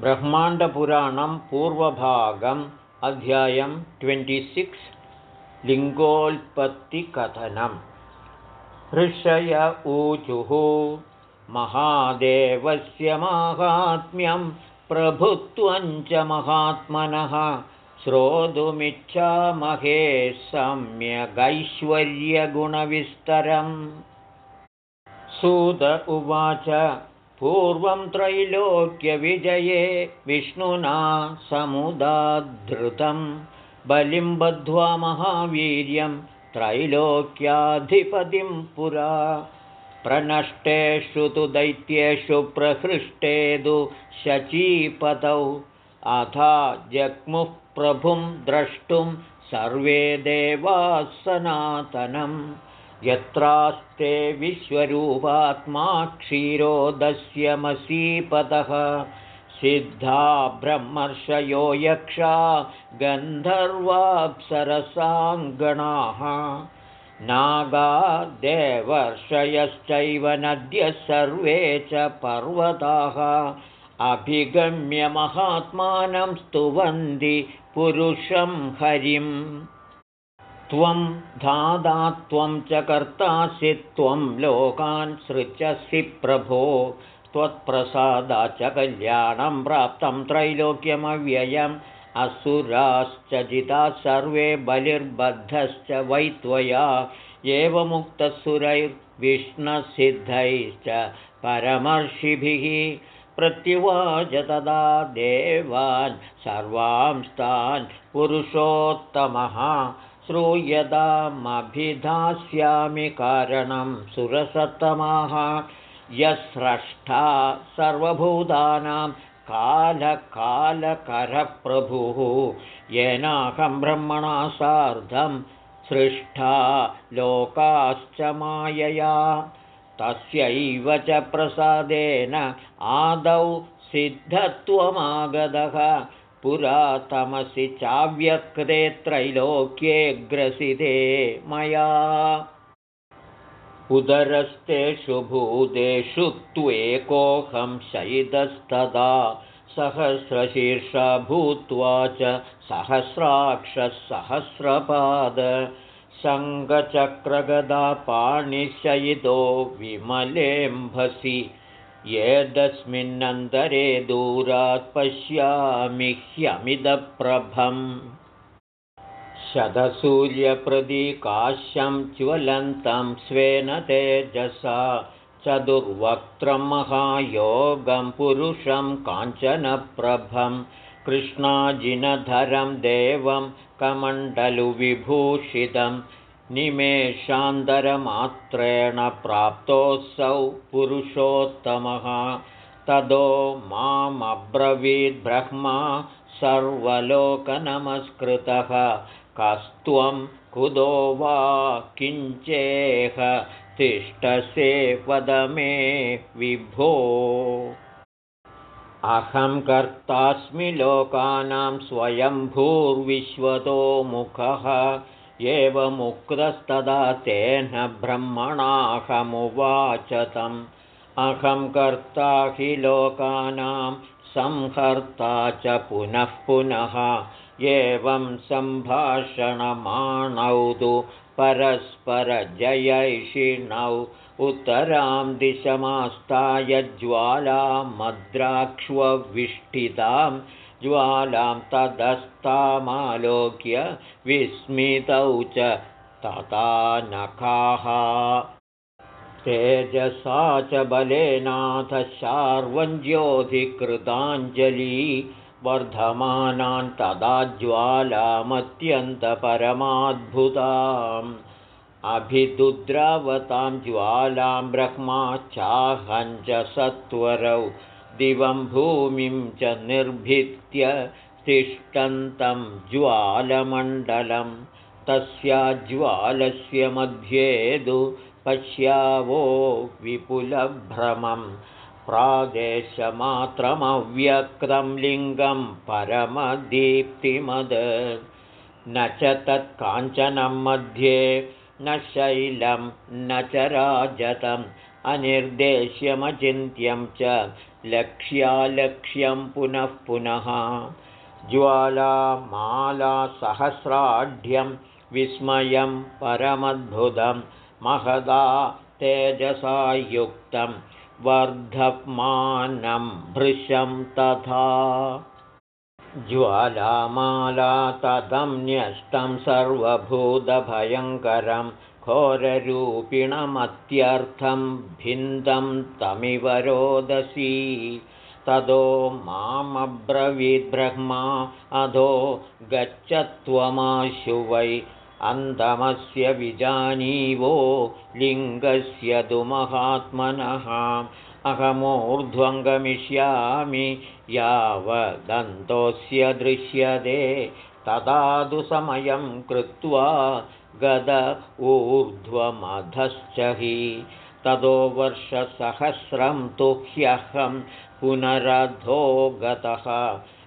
ब्रह्माण्डपुराणं पूर्वभागम् अध्यायं ट्वेण्टिसिक्स् लिङ्गोत्पत्तिकथनम् ऋषय ऊचुः महादेवस्य माहात्म्यं प्रभुत्वञ्च महात्मनः। श्रोतुमिच्छामहे सम्यगैश्वर्यगुणविस्तरम्। सुत उवाच पूर्वं त्रैलोक्यविजये विष्णुना समुदाधृतं बलिं बद्ध्वा महावीर्यं त्रैलोक्याधिपतिं पुरा। प्रनष्टेषु तु दैत्येषु प्रहृष्टेदु शचीपतौ। अथा जग्मुः प्रभुं द्रष्टुं सर्वे देवाः सनातनम् यत्रास्ते विश्वरूपात्मा क्षीरोदस्यमसीपतः सिद्धा ब्रह्मर्षयो यक्षा गन्धर्वाप्सरसाङ्गणाः नागादेवर्षयश्चैव नद्यः सर्वे च पर्वताः अभिगम्यमहात्मानं स्तुवन्ति पुरुषं हरिम् त्वं धादा त्वं च कर्तासि त्वं लोकान् सृजसि प्रभो। त्वत्प्रसादा च कल्याणं प्राप्तं त्रैलोक्यमव्ययम्। असुराश्च जिताः सर्वे बलिर्बद्धश्च वै त्वया। एवमुक्तसुरैर्विष्णसिद्धैश्च परमर्षिभिः प्रत्युवाच तदा देवान् सर्वांस्तान् पुरुषोत्तमः श्रूयतामभिधास्यामि कारणं सुरसत्तमाः यस्रष्टा सर्वभूतानां कालकालकरप्रभुः येनाहं ब्रह्मणा सार्धं सृष्टा लोकाश्च मायया। तस्यैव च प्रसादेन आदौ सिद्धत्वमागतः पुरा तमसि चाव्यक्ते त्रैलोक्ये ग्रसिते मया। उदरस्तेषु भूतेषु त्वेकोऽहं शयितस्तदा। सहस्रशीर्षा भूत्वा च सहस्राक्षसहस्रपाद। सङ्गचक्रगदा पाणिशयितो विमलेऽम्भसि येदस्मिन्नन्तरे दूरात् पश्यामि ह्यमिदप्रभम्। शतसूर्यप्रदीकाश्यं ज्वलन्तं स्वेन तेजसा चतुर्वक्त्रं महायोगं पुरुषं काञ्चनप्रभं कृष्णाजिनधरं देवं कमण्डलुविभूषितं निमेषान्तरमात्रेण प्राप्तोऽसौ पुरुषोत्तमः। तदो मामब्रवीद्ब्रह्मा सर्वलोकनमस्कृतः। कस्त्वं कुतो वा किञ्चेह तिष्ठसे वद मे विभो। अहं कर्तास्मि लोकानां स्वयंभूर्विश्वतो मुखः एवमुक्तस्तदा तेन ब्रह्मणाहमुवाच तम् अहं कर्ता हि लोकानां संहर्ता च पुनः पुनः। एवं सम्भाषणमाणौ तु परस्परजयैषिणौ। उत्तरां दिशमास्ताय ज्वालामद्राक्ष्वविष्ठितां ज्वालां तदस्तामालोक्य विस्मितौ च तथा नखाः तेजसा च बलेनाथ शार्वञ्ज्योधिकृताञ्जली वर्धमानान् तदा ज्वालामत्यन्तपरमाद्भुताम्। अभिदुद्रावतां ज्वालां ब्रह्मा चाहञ्च सत्वरौ दिवं भूमिं च निर्भित्य तिष्ठन्तं ज्वालमण्डलं। तस्याज्वालस्य मध्येदु पश्यावो विपुलभ्रमं। प्रादेशमात्रमव्यक्तं लिङ्गं परमदीप्तिमद। न च तत्काञ्चनं मध्ये न शैलं न च राजतम् अनिर्देश्यमचिन्त्यं च लक्ष्यालक्ष्यं पुनः पुनः ज्वालामालासहस्राढ्यं विस्मयं परमद्भुतं महदा तेजसा युक्तं वर्धमानं भृशं तथा। ज्वालामाला तदं न्यस्तं सर्वभूतभयङ्करं घोररूपिणमत्यर्थं भिन्दं तमिव रोदसी ततो मामब्रवीद्ब्रह्मा अधो गच्छ त्वमाशु वै अन्तमस्य विजानीवो लिङ्गस्य तु महात्मनः अहमूर्ध्वं गमिष्यामि यावदन्तोऽस्य दृश्यते। तदा तु समयं कृत्वा गद ऊर्ध्वमधश्च हि ततो वर्षसहस्रं तु ह्यहं पुनरधो गतः।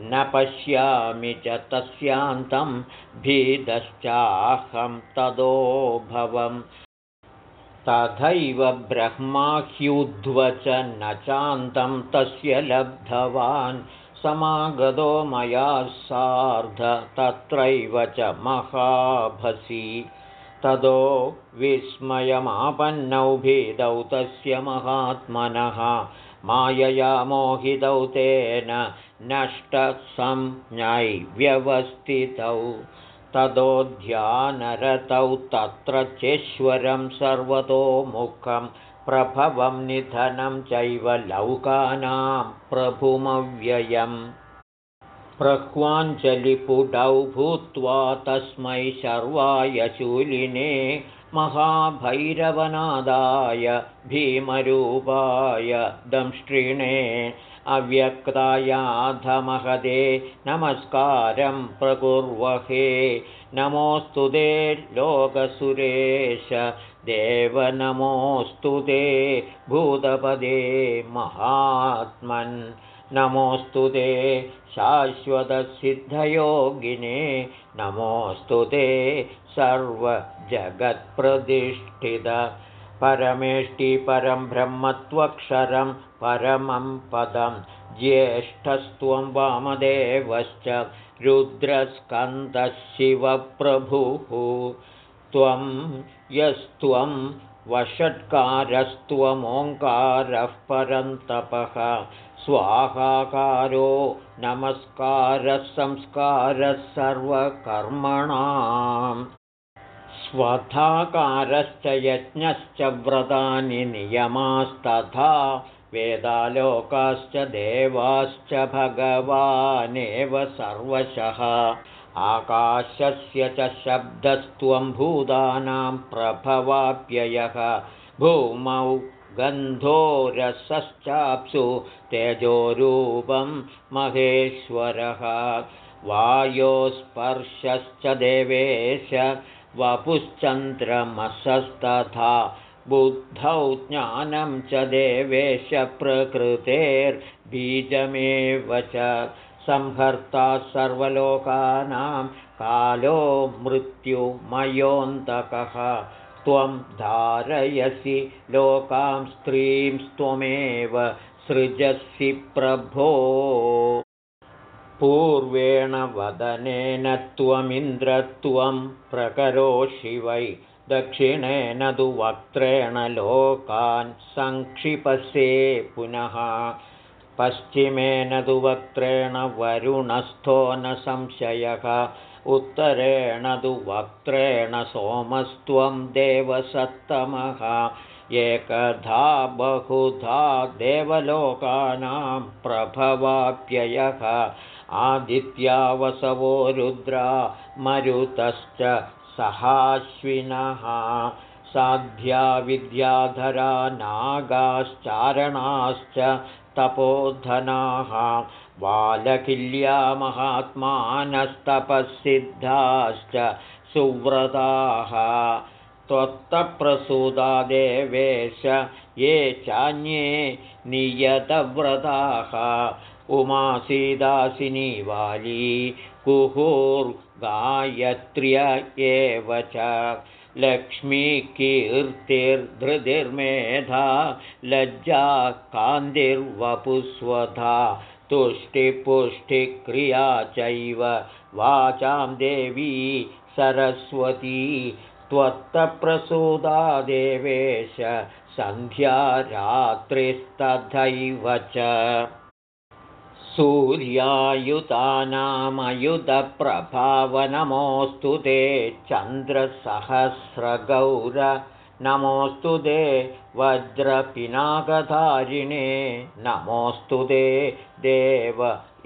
न पश्यामि च तस्यान्तं भीतश्चाहं तदो भवम्। तथैव ब्रह्माह्युध्वच न चान्तं तस्य लब्धवान् समागतो मया सार्ध तत्रैव च महाभसि। ततो विस्मयमापन्नौ भीतौ तस्य महात्मनः मायया मोहितौ तेन व्यवस्थितौ तदोध्यानरतौ तत्र चेश्वरं सर्वतोमुखं प्रभवं निधनं चैव लौकानां प्रभुमव्ययम्। प्रह्वाञ्जलिपुटौ भूत्वा तस्मै शर्वाय शूलिने महाभैरवनादाय भीमरूपाय दंष्ट्रिणे अव्यक्तायाधमहदे नमस्कारं प्रकुर्वहे। नमोऽस्तु ते लोकसुरेश देवनमोऽस्तु ते भूतपदे महात्मन्। नमोऽस्तु ते शाश्वतसिद्धयोगिने। नमोऽस्तु ते सर्वजगत्प्रतिष्ठित। परमेष्टि परं ब्रह्मत्वक्षरं परमं पदं। ज्येष्ठस्त्वं वामदेवश्च रुद्रस्कन्दः शिवप्रभुः त्वं यस्त्वं वषट्कारस्त्वमोङ्कारः परन्तपः स्वाहाकारो नमस्कारः संस्कारः सर्वकर्मणाम्। स्वथाकारश्च यज्ञश्च व्रतानि नियमास्तथा। वेदालोकाश्च देवाश्च भगवानेव सर्वशः आकाशस्य च शब्दस्त्वं भूतानां प्रभवाप्ययः। भूमौ गन्धोरसश्चाप्सु तेजोरूपं महेश्वरः। वायोस्पर्शश्च देवेश वपुश्चन्द्रमसस्तथा बुद्धौ ज्ञानं च देवेश प्रकृतेर्बीजमेव च संहर्ता सर्वलोकानां कालो मृत्युमयोऽन्तकः। त्वं धारयसि लोकां स्त्रीं त्वमेव सृजसि प्रभो। पूर्वेण वदनेन त्वमिन्द्रत्वं प्रकरोषि वै। दक्षिणेन तु वक्त्रेण लोकान् सङ्क्षिपसे पुनः पश्चिमेन तु वक्त्रेण वरुणस्थो न संशयः उत्तरेण तु वक्त्रेण सोमस्त्वं देवसत्तमः। एकधा बहुधा देवलोकानां प्रभवाप्ययः आदित्यावसवो रुद्रा मरुतश्च सहाश्विनः। साध्या विद्याधरा नागाश्चारणाश्च तपोधनाः बालकिल्या महात्मानस्तपःसिद्धाश्च सुव्रताः। त्वत्तप्रसूदा देवेश ये चान्ये नियतव्रताः। उमासीदासिनी वाली कुहुर्गायत्र्य एव च लक्ष्मीकीर्तिर्धृतिर्मेधा लज्जा कान्तिर्वपुस्वधा तुष्टिपुष्टिक्रिया चैव वाचां देवी सरस्वती। त्वत्तप्रसूदा देवेश सन्ध्या रात्रिस्तथैव च सूर्यायुतानामयुधप्रभावनमोऽस्तु ते चन्द्रसहस्रगौर नमोऽस्तु ते वज्रपिनाकधारिणे नमोऽस्तु ते देव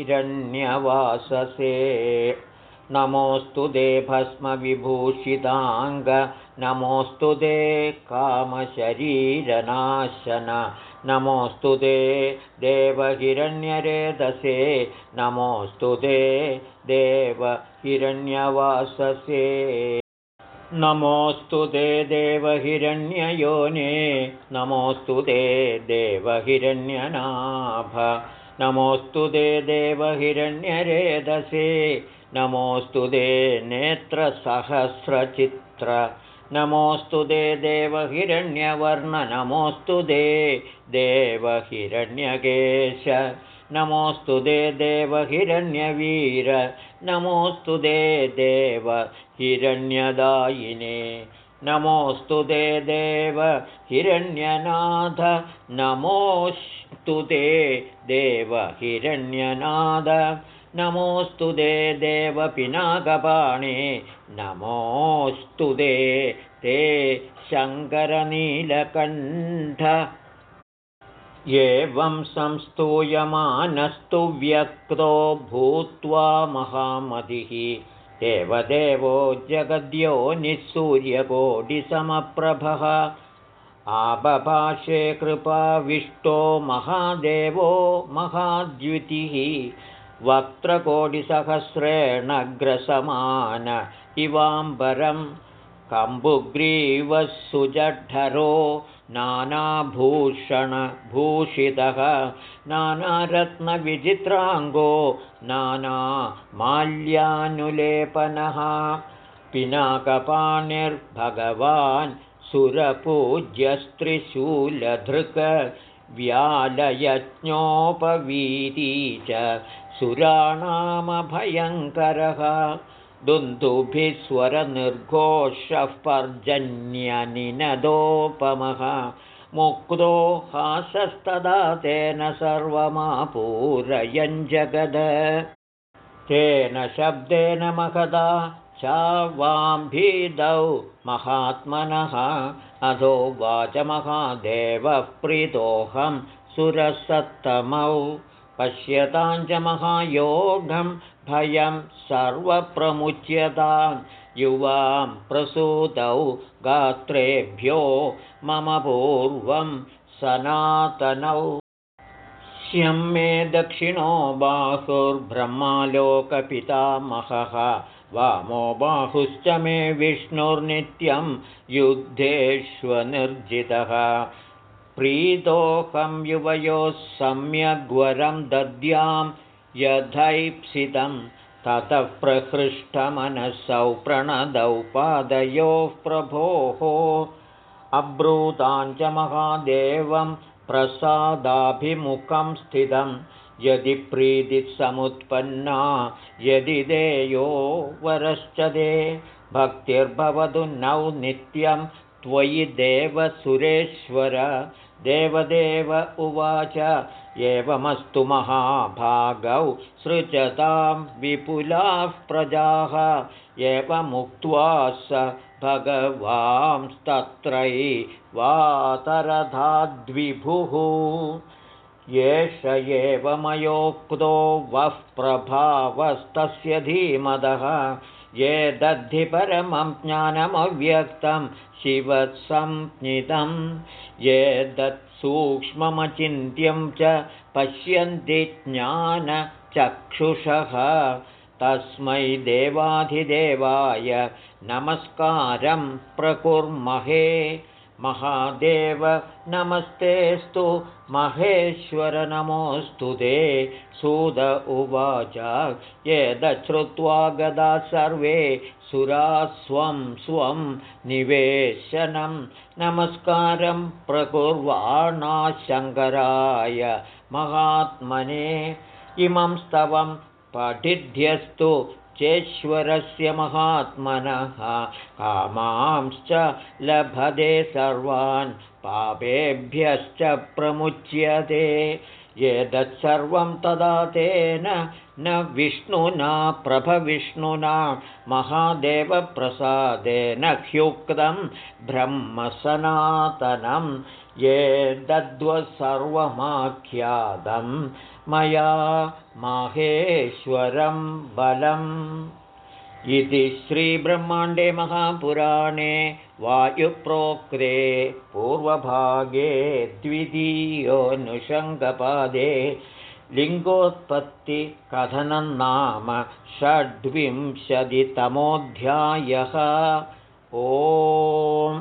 इरण्यवाससे नमोऽस्तु दे भस्मविभूषिताङ्ग नमोऽस्तु दे कामशरीरनाशन नमोऽस्तु ते देवहिरण्यरेधसे नमोऽस्तु ते देवहिरण्यवाससे। नमोऽस्तु ते देवहिरण्ययोने नमोऽस्तु ते देवहिरण्यनाभ। नमोऽस्तु ते देवहिरण्यरेधसे नमोऽस्तु दे नेत्रसहस्रचित्र नमोऽस्तु दे देवहिरण्यवर्ण नमोऽस्तु दे देवहिरण्यकेश। नमोऽस्तु दे देवहिरण्यवीर। नमोऽस्तु दे देवहिरण्यदायिने। नमोऽस्तु दे देव हिरण्यनाथ नमोऽस्तु ते देवहिरण्यनाद नमोऽस्तु दे देवपिनाकपाणे नमोऽस्तु दे ते शङ्करनीलकण्ठ। एवं संस्तूयमानस्तु व्यक्तो भूत्वा महामतिः। देवदेवो जगद्यो निःसूर्यकोटिसमप्रभः आपभाषे कृपाविष्टो महादेवो महाद्युतिः वक्त्रकोटिसहस्रेण ग्रसमान इवाम्बरं कम्बुग्रीवः सुजठरो नानाभूषणभूषितः नानारत्नविचित्राङ्गो नानामाल्यानुलेपनः पिनाकपाणिर्भगवान् सुरपूज्यस्त्रिशूलधृक व्यालयज्ञोपवीती च सुराणामभयङ्करः दुन्दुभिस्वरनिर्घोषः पर्जन्यनिनदोपमः मुक्तो हासस्तदा तेन सर्वमापूरयञ्जगद तेन शब्देन महदा चावाम्भीदौ महात्मनः अधो वाचमहादेवः प्रीतोऽहं सुरसत्तमौ। पश्यतां च महायोगं भयं सर्वप्रमुच्यतां। युवां प्रसूतौ गात्रेभ्यो मम पूर्वं सनातनौ। श्यं मे दक्षिणो बाहुर्ब्रह्मालोकपितामहः वामो बाहुश्च मे विष्णुर्नित्यं युद्धेष्वनिर्जितः। प्रीतोऽहं युवयोः सम्यग्वरं दद्यां यथैप्सितं ततः प्रहृष्टमनसौ प्रणदौ पादयोः प्रभोः। अब्रूताञ्च महादेवं प्रसादाभिमुखं स्थितं यदि प्रीतिसमुत्पन्ना यदि देयो वरश्च दे भक्तिर्भवतु नौ नित्यं। त्वयि देवसुरेश्वर देवदेव उवाच। एवमस्तु महाभागौ सृजतां विपुलाः प्रजाः। एवमुक्त्वा स भगवांस्तत्रैवातरधाद्विभुः एष एवमयोक्तो वः प्रभावस्तस्य धीमदः। ये दद्धि परमं ज्ञानमव्यक्तं शिवसंज्ञितं ये दत्सूक्ष्ममचिन्त्यं च पश्यन्ति ज्ञानचक्षुषः। तस्मै देवाधिदेवाय नमस्कारं प्रकुर्महे महादेव नमस्तेऽस्तु। महेश्वर नमोऽस्तु ते। सुद उवाच। यदश्रुत्वा गदा सर्वे सुरास्वं स्वं निवेशनं। नमस्कारं शङ्कराय महात्मने। इमं स्तवं पठिध्यस्तु चेश्वरस्य महात्मनः कामांश्च लभते सर्वान् पापेभ्यश्च प्रमुच्यते। एतत्सर्वं तदा तेन न विष्णुना प्रभविष्णुना महादेवप्रसादेन ह्युक्तं ब्रह्मसनातनं ये सर्वमाख्यातं मया माहेश्वरं बलम्। इति श्रीब्रह्माण्डे महापुराणे वायुप्रोक्ते पूर्वभागे द्वितीयोऽनुषङ्गपादे लिङ्गोत्पत्तिकथनं नाम षड्विंशतितमोऽध्यायः। ओ